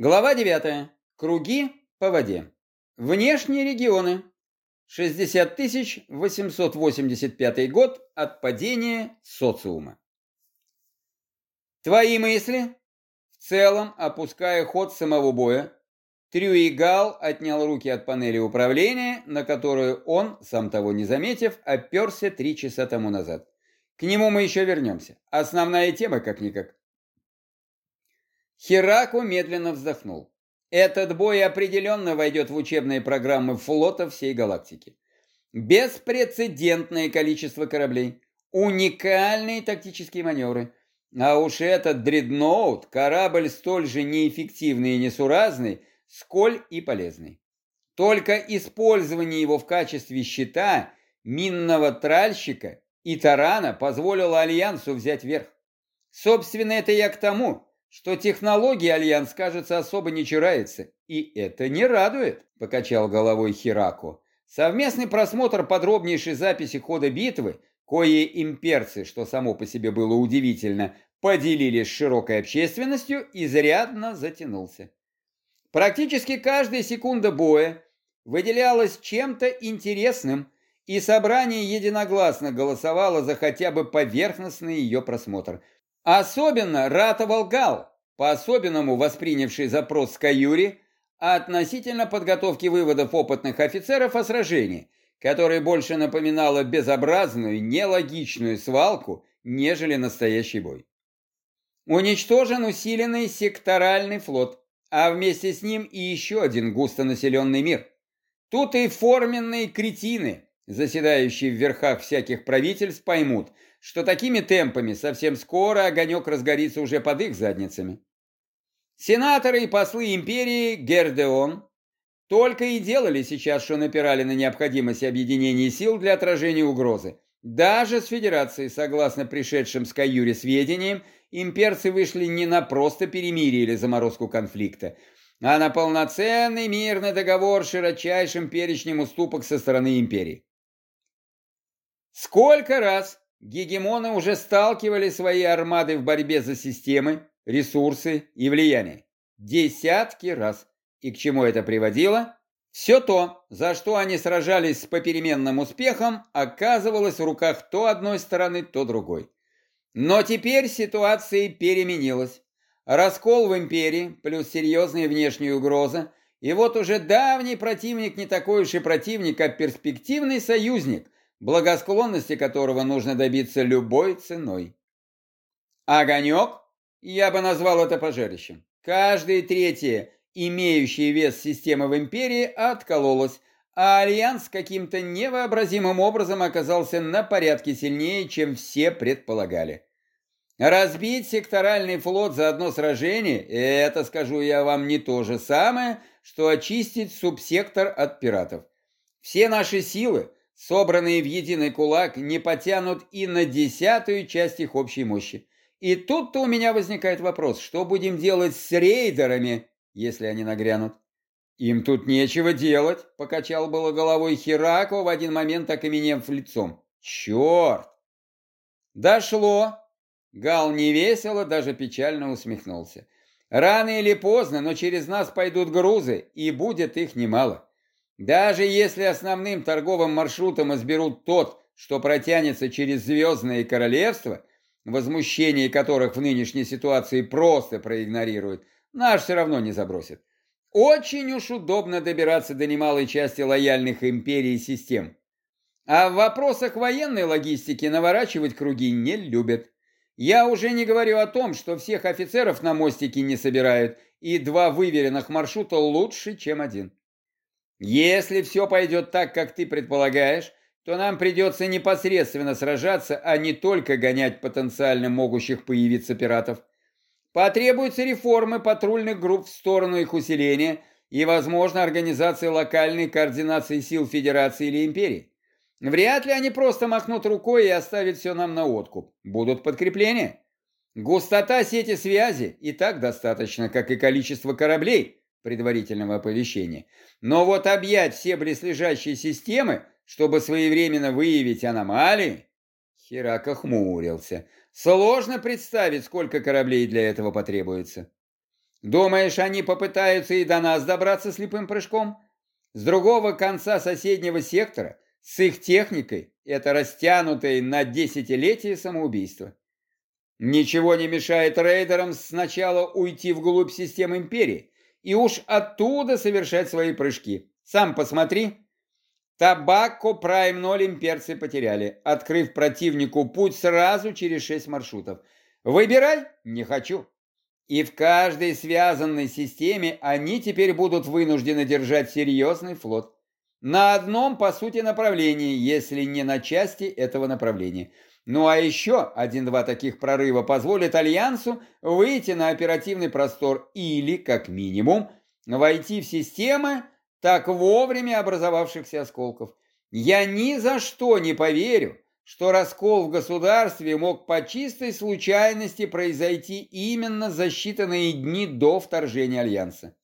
Глава 9. Круги по воде. Внешние регионы. 60 885 год от падения социума. Твои мысли? В целом, опуская ход самого боя, Трюигал отнял руки от панели управления, на которую он, сам того не заметив, оперся три часа тому назад. К нему мы еще вернемся. Основная тема как-никак. Хераку медленно вздохнул. Этот бой определенно войдет в учебные программы флота всей галактики. Беспрецедентное количество кораблей, уникальные тактические маневры. А уж этот дредноут, корабль столь же неэффективный и несуразный, сколь и полезный. Только использование его в качестве щита, минного тральщика и тарана позволило Альянсу взять верх. Собственно, это я к тому, что технологии Альянс, кажется, особо не чурается. И это не радует, покачал головой Хираку. Совместный просмотр подробнейшей записи хода битвы, кое имперцы, что само по себе было удивительно, поделились с широкой общественностью, изрядно затянулся. Практически каждая секунда боя выделялась чем-то интересным, и собрание единогласно голосовало за хотя бы поверхностный ее просмотр – Особенно ратовал Гал, по-особенному воспринявший запрос Скаюри относительно подготовки выводов опытных офицеров о сражении, которое больше напоминало безобразную, нелогичную свалку, нежели настоящий бой. Уничтожен усиленный секторальный флот, а вместе с ним и еще один густонаселенный мир. Тут и форменные кретины, заседающие в верхах всяких правительств, поймут – что такими темпами совсем скоро огонек разгорится уже под их задницами. Сенаторы и послы империи Гердеон только и делали сейчас, что напирали на необходимость объединения сил для отражения угрозы. Даже с Федерацией, согласно пришедшим с Каюри сведениям, имперцы вышли не на просто перемирие или заморозку конфликта, а на полноценный мирный договор с широчайшим перечнем уступок со стороны империи. Сколько раз Гегемоны уже сталкивали свои армады в борьбе за системы, ресурсы и влияние. Десятки раз. И к чему это приводило? Все то, за что они сражались с попеременным успехом, оказывалось в руках то одной стороны, то другой. Но теперь ситуация переменилась. Раскол в империи, плюс серьезная внешняя угроза, и вот уже давний противник не такой уж и противник, а перспективный союзник – благосклонности которого нужно добиться любой ценой. Огонек, я бы назвал это пожарищем. Каждое третье, имеющее вес системы в империи, откололось, а Альянс каким-то невообразимым образом оказался на порядке сильнее, чем все предполагали. Разбить секторальный флот за одно сражение – это, скажу я вам, не то же самое, что очистить субсектор от пиратов. Все наши силы – собранные в единый кулак, не потянут и на десятую часть их общей мощи. И тут-то у меня возникает вопрос, что будем делать с рейдерами, если они нагрянут? Им тут нечего делать, покачал было головой Херако в один момент окаменев лицом. Черт! Дошло! Гал невесело, даже печально усмехнулся. Рано или поздно, но через нас пойдут грузы, и будет их немало. Даже если основным торговым маршрутом изберут тот, что протянется через Звездное Королевство, возмущение которых в нынешней ситуации просто проигнорируют, наш все равно не забросит. Очень уж удобно добираться до немалой части лояльных империй систем. А в вопросах военной логистики наворачивать круги не любят. Я уже не говорю о том, что всех офицеров на мостике не собирают, и два выверенных маршрута лучше, чем один. Если все пойдет так, как ты предполагаешь, то нам придется непосредственно сражаться, а не только гонять потенциально могущих появиться пиратов. Потребуются реформы патрульных групп в сторону их усиления и, возможно, организация локальной координации сил Федерации или Империи. Вряд ли они просто махнут рукой и оставят все нам на откуп. Будут подкрепления. Густота сети связи и так достаточно, как и количество кораблей, предварительного оповещения. Но вот объять все близлежащие системы, чтобы своевременно выявить аномалии... Херака хмурился. Сложно представить, сколько кораблей для этого потребуется. Думаешь, они попытаются и до нас добраться слепым прыжком? С другого конца соседнего сектора, с их техникой, это растянутое на десятилетие самоубийство. Ничего не мешает рейдерам сначала уйти вглубь систем Империи и уж оттуда совершать свои прыжки. Сам посмотри. Табако Прайм 0 имперцы потеряли, открыв противнику путь сразу через шесть маршрутов. Выбирай, не хочу. И в каждой связанной системе они теперь будут вынуждены держать серьезный флот. На одном, по сути, направлении, если не на части этого направления. Ну а еще один-два таких прорыва позволят Альянсу выйти на оперативный простор или, как минимум, войти в системы так вовремя образовавшихся осколков. Я ни за что не поверю, что раскол в государстве мог по чистой случайности произойти именно за считанные дни до вторжения Альянса.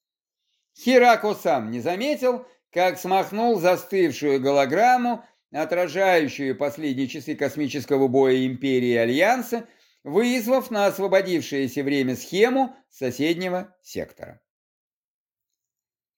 Хирако сам не заметил, как смахнул застывшую голограмму, отражающую последние часы космического боя Империи Альянса, вызвав на освободившееся время схему соседнего сектора.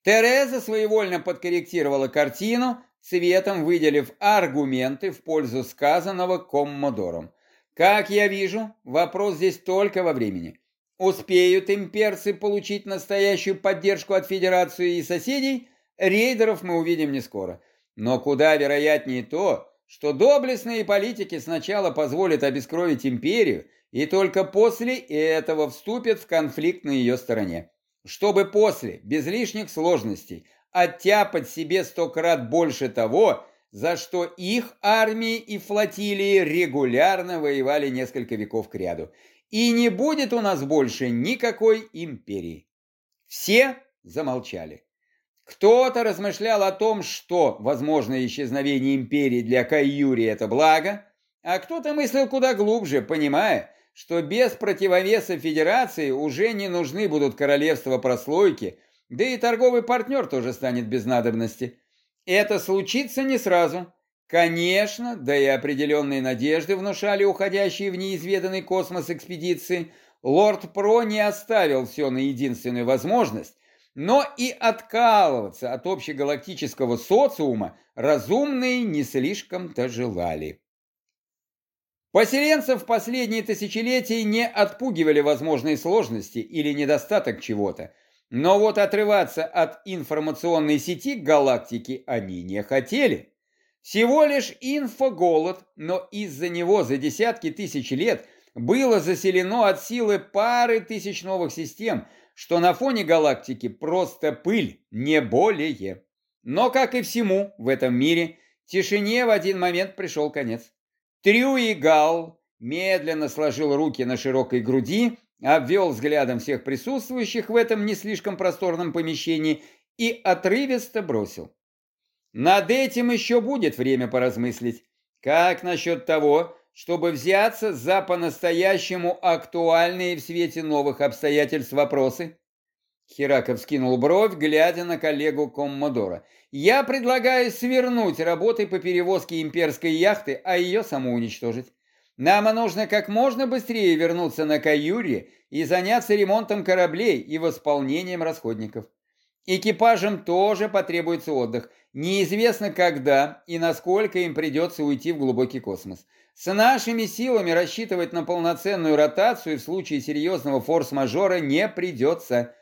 Тереза своевольно подкорректировала картину, цветом выделив аргументы в пользу сказанного коммодором. Как я вижу, вопрос здесь только во времени. Успеют имперцы получить настоящую поддержку от Федерации и соседей, рейдеров мы увидим не скоро. Но куда вероятнее то, что доблестные политики сначала позволят обескровить империю и только после этого вступят в конфликт на ее стороне. Чтобы после, без лишних сложностей, оттяпать себе сто крат больше того, за что их армии и флотилии регулярно воевали несколько веков кряду. И не будет у нас больше никакой империи. Все замолчали. Кто-то размышлял о том, что возможное исчезновение империи для Кайюри – это благо, а кто-то мыслил куда глубже, понимая, что без противовеса Федерации уже не нужны будут королевства прослойки, да и торговый партнер тоже станет без надобности. Это случится не сразу. Конечно, да и определенные надежды внушали уходящие в неизведанный космос экспедиции. Лорд Про не оставил все на единственную возможность, но и откалываться от общегалактического социума разумные не слишком-то желали. Поселенцев в последние тысячелетия не отпугивали возможные сложности или недостаток чего-то, но вот отрываться от информационной сети галактики они не хотели. Всего лишь инфоголод, но из-за него за десятки тысяч лет было заселено от силы пары тысяч новых систем, что на фоне галактики просто пыль, не более. Но, как и всему в этом мире, тишине в один момент пришел конец. Трюи Гал медленно сложил руки на широкой груди обвел взглядом всех присутствующих в этом не слишком просторном помещении и отрывисто бросил. Над этим еще будет время поразмыслить. Как насчет того, чтобы взяться за по-настоящему актуальные в свете новых обстоятельств вопросы? Хераков скинул бровь, глядя на коллегу Коммодора. «Я предлагаю свернуть работы по перевозке имперской яхты, а ее саму уничтожить. Нам нужно как можно быстрее вернуться на Каюре и заняться ремонтом кораблей и восполнением расходников. Экипажам тоже потребуется отдых. Неизвестно когда и насколько им придется уйти в глубокий космос. С нашими силами рассчитывать на полноценную ротацию в случае серьезного форс-мажора не придется.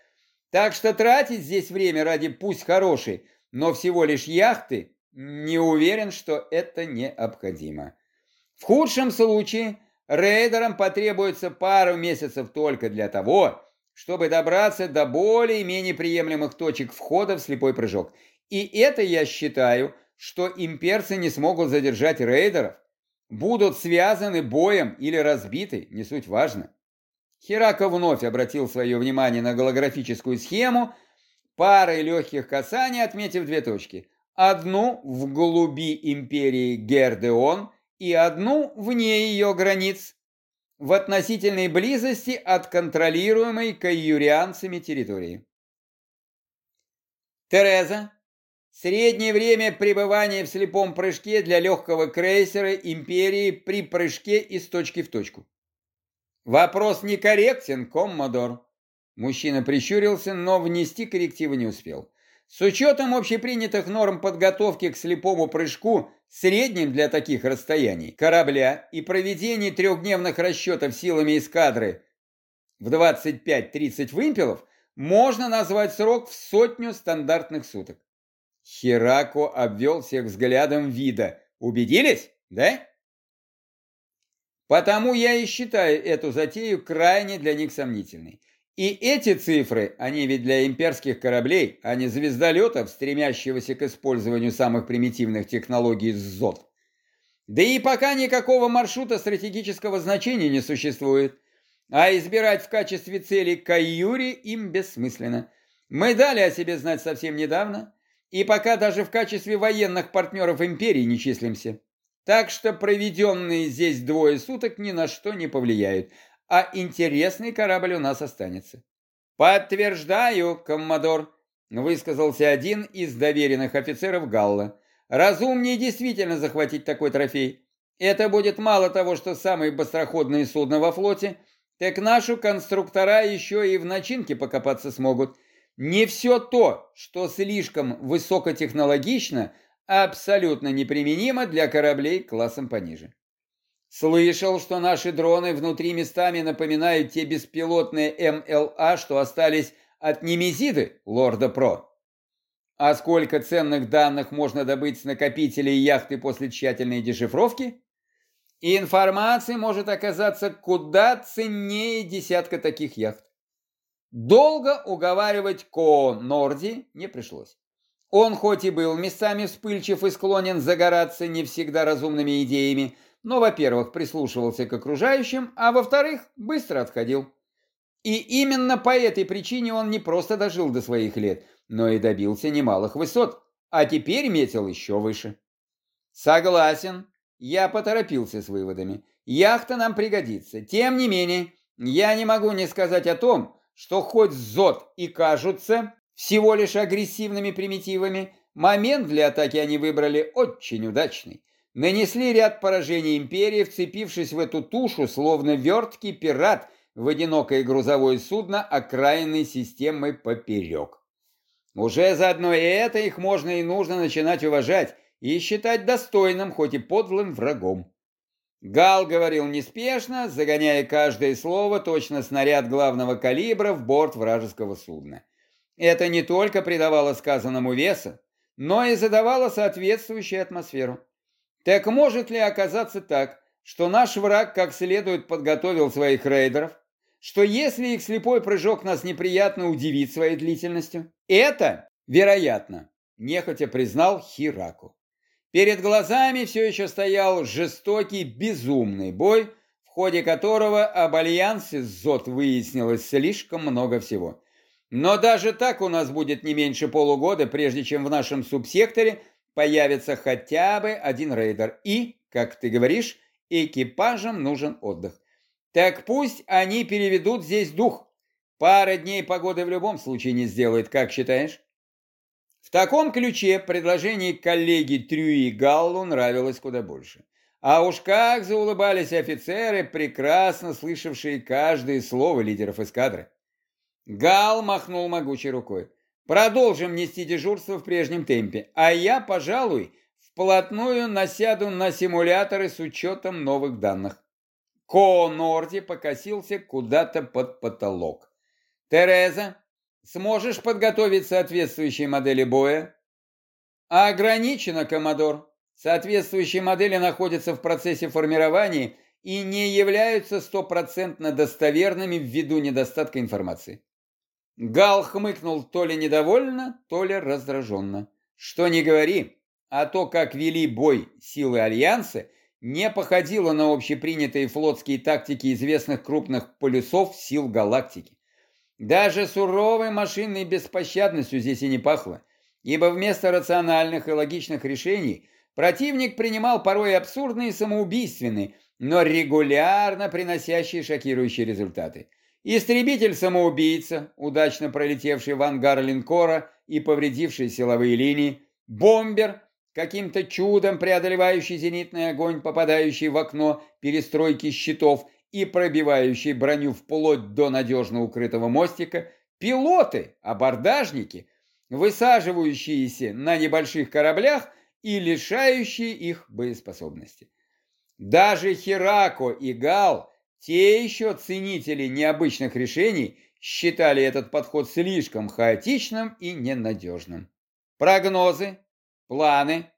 Так что тратить здесь время ради пусть хорошей, но всего лишь яхты, не уверен, что это необходимо. В худшем случае рейдерам потребуется пару месяцев только для того, чтобы добраться до более-менее приемлемых точек входа в слепой прыжок. И это я считаю, что имперцы не смогут задержать рейдеров, будут связаны боем или разбиты, не суть важно. Херако вновь обратил свое внимание на голографическую схему, парой легких касаний отметив две точки. Одну в глуби империи Гердеон и одну вне ее границ, в относительной близости от контролируемой каюрианцами территории. Тереза. Среднее время пребывания в слепом прыжке для легкого крейсера Империи при прыжке из точки в точку. Вопрос некорректен, коммодор. Мужчина прищурился, но внести коррективы не успел. С учетом общепринятых норм подготовки к слепому прыжку, средним для таких расстояний, корабля и проведения трехдневных расчетов силами эскадры в 25-30 вымпелов, можно назвать срок в сотню стандартных суток. Херако обвел всех взглядом вида. Убедились, да? Потому я и считаю эту затею крайне для них сомнительной. И эти цифры, они ведь для имперских кораблей, а не звездолетов, стремящегося к использованию самых примитивных технологий ЗОТ. Да и пока никакого маршрута стратегического значения не существует, а избирать в качестве цели Каюри им бессмысленно. Мы дали о себе знать совсем недавно, и пока даже в качестве военных партнеров империи не числимся. Так что проведенные здесь двое суток ни на что не повлияют, а интересный корабль у нас останется. «Подтверждаю, коммодор», — высказался один из доверенных офицеров Галла. «Разумнее действительно захватить такой трофей. Это будет мало того, что самые быстроходные судна во флоте, так нашу конструктора еще и в начинке покопаться смогут. Не все то, что слишком высокотехнологично, абсолютно неприменимо для кораблей классом пониже. Слышал, что наши дроны внутри местами напоминают те беспилотные МЛА, что остались от Немезиды, лорда Про. А сколько ценных данных можно добыть с накопителей яхты после тщательной дешифровки? И информации может оказаться куда ценнее десятка таких яхт. Долго уговаривать Ко Норди не пришлось. Он хоть и был местами вспыльчив и склонен загораться не всегда разумными идеями, но, во-первых, прислушивался к окружающим, а во-вторых, быстро отходил. И именно по этой причине он не просто дожил до своих лет, но и добился немалых высот, а теперь метил еще выше. Согласен, я поторопился с выводами. Яхта нам пригодится. Тем не менее, я не могу не сказать о том, что хоть ЗОТ и кажутся всего лишь агрессивными примитивами, момент для атаки они выбрали очень удачный нанесли ряд поражений империи, вцепившись в эту тушу, словно верткий пират в одинокое грузовое судно окраинной системы поперек. Уже заодно и это их можно и нужно начинать уважать и считать достойным, хоть и подлым врагом. Гал говорил неспешно, загоняя каждое слово точно снаряд главного калибра в борт вражеского судна. Это не только придавало сказанному веса, но и задавало соответствующую атмосферу. Так может ли оказаться так, что наш враг как следует подготовил своих рейдеров, что если их слепой прыжок нас неприятно удивит своей длительностью? Это, вероятно, нехотя признал Хираку. Перед глазами все еще стоял жестокий, безумный бой, в ходе которого об альянсе с Зод выяснилось слишком много всего. Но даже так у нас будет не меньше полугода, прежде чем в нашем субсекторе появится хотя бы один рейдер. И, как ты говоришь, экипажам нужен отдых. Так пусть они переведут здесь дух. Пара дней погоды в любом случае не сделает, как считаешь? Таком ключе предложение коллеги Трюи Галлу нравилось куда больше. А уж как заулыбались офицеры, прекрасно слышавшие каждое слово лидеров эскадры. Гал махнул могучей рукой. Продолжим нести дежурство в прежнем темпе, а я, пожалуй, вплотную насяду на симуляторы с учетом новых данных. Ко Норди покосился куда-то под потолок. Тереза, сможешь подготовить соответствующие модели боя? Ограничено, Коммодор. Соответствующие модели находятся в процессе формирования и не являются стопроцентно достоверными ввиду недостатка информации. Гал хмыкнул то ли недовольно, то ли раздраженно. Что не говори, а то, как вели бой силы Альянса, не походило на общепринятые флотские тактики известных крупных полюсов сил галактики. Даже суровой машинной беспощадностью здесь и не пахло, ибо вместо рациональных и логичных решений противник принимал порой абсурдные и самоубийственные, но регулярно приносящие шокирующие результаты. Истребитель-самоубийца, удачно пролетевший в ангар линкора и повредивший силовые линии, бомбер, каким-то чудом преодолевающий зенитный огонь, попадающий в окно перестройки щитов, и пробивающий броню вплоть до надежно укрытого мостика, пилоты, абордажники, высаживающиеся на небольших кораблях и лишающие их боеспособности. Даже Херако и Гал, те еще ценители необычных решений, считали этот подход слишком хаотичным и ненадежным. Прогнозы, планы.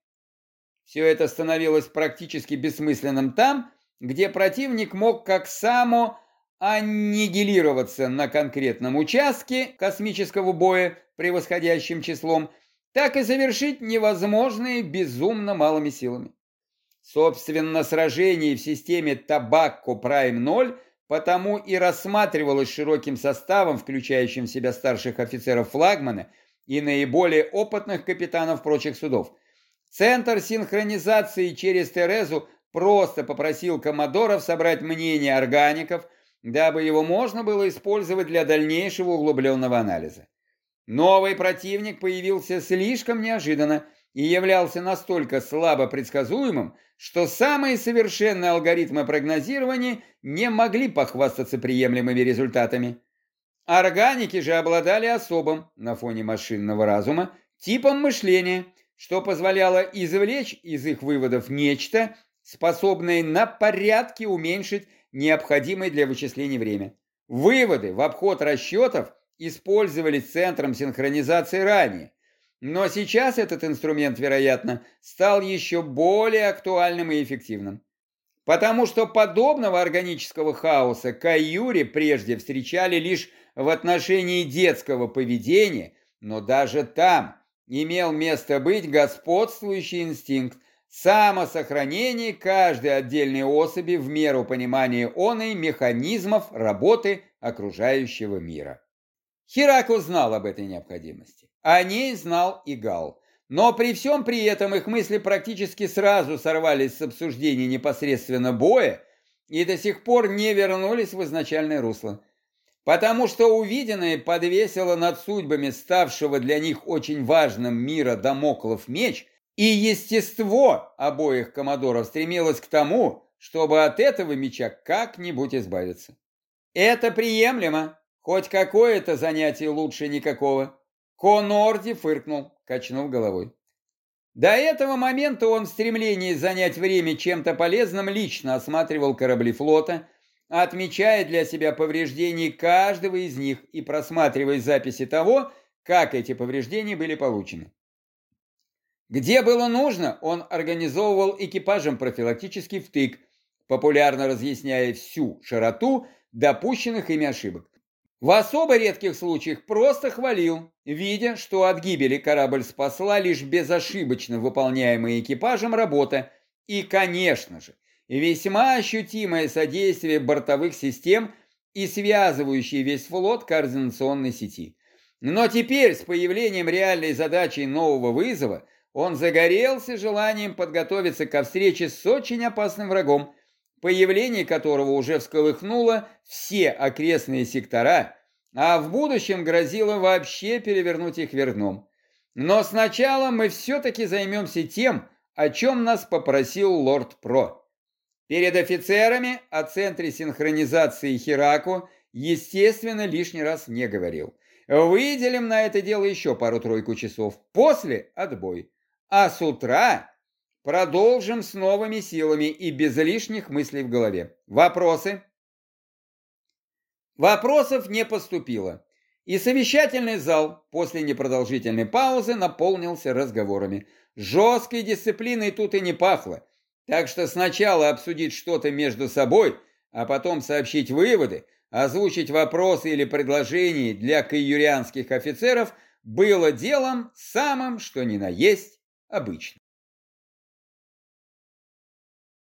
Все это становилось практически бессмысленным там, где противник мог как само аннигилироваться на конкретном участке космического боя превосходящим числом, так и завершить невозможные безумно малыми силами. Собственно, сражение в системе Табакко Прайм 0 потому и рассматривалось широким составом, включающим в себя старших офицеров флагмана и наиболее опытных капитанов прочих судов. Центр синхронизации через Терезу просто попросил коммодоров собрать мнение органиков, дабы его можно было использовать для дальнейшего углубленного анализа. Новый противник появился слишком неожиданно и являлся настолько слабо предсказуемым, что самые совершенные алгоритмы прогнозирования не могли похвастаться приемлемыми результатами. Органики же обладали особым, на фоне машинного разума, типом мышления, что позволяло извлечь из их выводов нечто, способное на порядке уменьшить необходимое для вычислений время. Выводы в обход расчетов использовались центром синхронизации ранее, но сейчас этот инструмент, вероятно, стал еще более актуальным и эффективным. Потому что подобного органического хаоса Каюри прежде встречали лишь в отношении детского поведения, но даже там имел место быть господствующий инстинкт самосохранения каждой отдельной особи в меру понимания оной механизмов работы окружающего мира. Хирако знал об этой необходимости. О ней знал и Гал. Но при всем при этом их мысли практически сразу сорвались с обсуждения непосредственно боя и до сих пор не вернулись в изначальное русло. Потому что увиденное подвесило над судьбами ставшего для них очень важным мира домоклов меч, и естество обоих комодоров стремилось к тому, чтобы от этого меча как-нибудь избавиться. Это приемлемо, Хоть какое-то занятие лучше никакого. Конорди фыркнул, качнув головой. До этого момента он в стремлении занять время чем-то полезным лично осматривал корабли флота, отмечая для себя повреждения каждого из них и просматривая записи того, как эти повреждения были получены. Где было нужно, он организовывал экипажем профилактический втык, популярно разъясняя всю широту допущенных ими ошибок. В особо редких случаях просто хвалил, видя, что от гибели корабль спасла лишь безошибочно выполняемая экипажем работа и, конечно же, весьма ощутимое содействие бортовых систем и связывающей весь флот координационной сети. Но теперь с появлением реальной задачи нового вызова он загорелся желанием подготовиться ко встрече с очень опасным врагом, появление которого уже всколыхнуло все окрестные сектора, а в будущем грозило вообще перевернуть их вверх Но сначала мы все-таки займемся тем, о чем нас попросил лорд Про. Перед офицерами о центре синхронизации Хираку, естественно, лишний раз не говорил. Выделим на это дело еще пару-тройку часов. После – отбой. А с утра Продолжим с новыми силами и без лишних мыслей в голове. Вопросы? Вопросов не поступило. И совещательный зал после непродолжительной паузы наполнился разговорами. Жесткой дисциплиной тут и не пахло. Так что сначала обсудить что-то между собой, а потом сообщить выводы, озвучить вопросы или предложения для каюрианских офицеров было делом самым, что ни на есть, обычным.